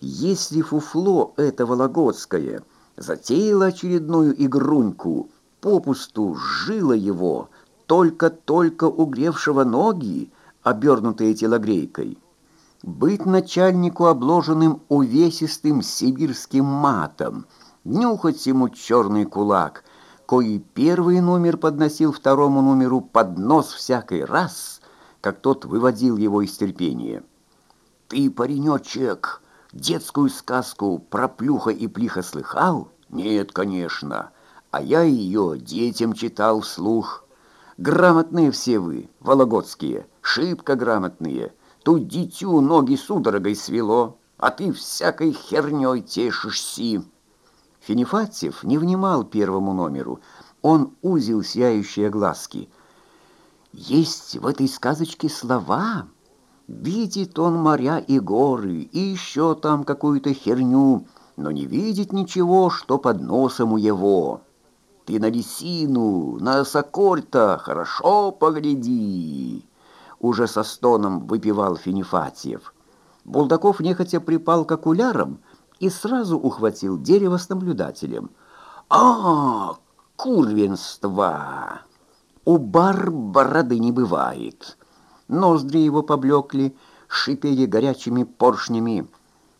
если фуфло это вологодское затеяло очередную игруньку, попусту жило его, только-только угревшего ноги, обернутые телогрейкой. Быть начальнику обложенным увесистым сибирским матом, нюхать ему черный кулак, кои первый номер подносил второму номеру под нос всякий раз, как тот выводил его из терпения. «Ты, паренечек, детскую сказку про плюха и плиха слыхал? Нет, конечно, а я ее детям читал вслух. Грамотные все вы, вологодские, шибко грамотные. Тут дитю ноги судорогой свело, а ты всякой херней тешишься». Финифатьев не внимал первому номеру. Он узил сияющие глазки. «Есть в этой сказочке слова...» Видит он моря и горы, и еще там какую-то херню, но не видит ничего, что под носом у его. Ты на лисину, на соколь-то хорошо погляди!» Уже со стоном выпивал Финифатьев. Булдаков нехотя припал к окулярам и сразу ухватил дерево с наблюдателем. «А, курвенство! У бар бороды не бывает!» Ноздри его поблекли, шипели горячими поршнями.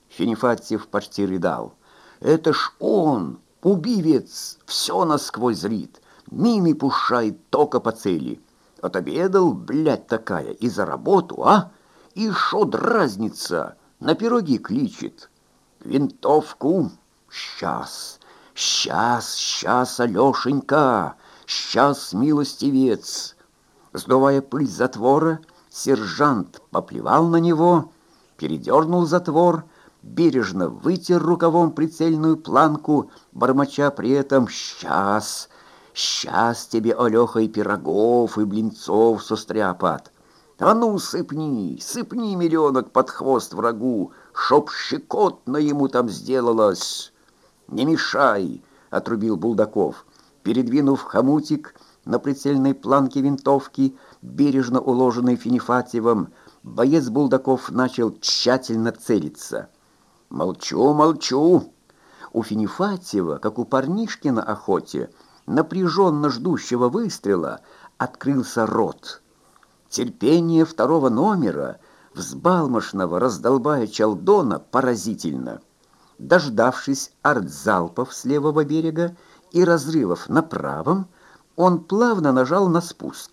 Финифатьев почти рыдал. «Это ж он, убивец, все насквозь зрит, мины пушает только по цели. Отобедал, блядь, такая, и за работу, а? И шо дразнится, на пироги кличет. Винтовку? Сейчас, сейчас, сейчас, Алешенька, сейчас, милостивец!» Сдувая пыль затвора, Сержант поплевал на него, передернул затвор, бережно вытер рукавом прицельную планку, бормоча при этом «Сейчас, сейчас тебе, Алёха, и пирогов, и блинцов состряпат! А ну, сыпни, сыпни, миллионок, под хвост врагу, чтоб щекотно ему там сделалось!» «Не мешай!» — отрубил Булдаков. Передвинув хомутик на прицельной планке винтовки, бережно уложенный Финифатьевым, боец Булдаков начал тщательно целиться. «Молчу, молчу!» У Финифатьева, как у парнишки на охоте, напряженно ждущего выстрела, открылся рот. Терпение второго номера, взбалмошного раздолбая Чалдона, поразительно. Дождавшись артзалпов с левого берега и разрывов на правом, он плавно нажал на спуск.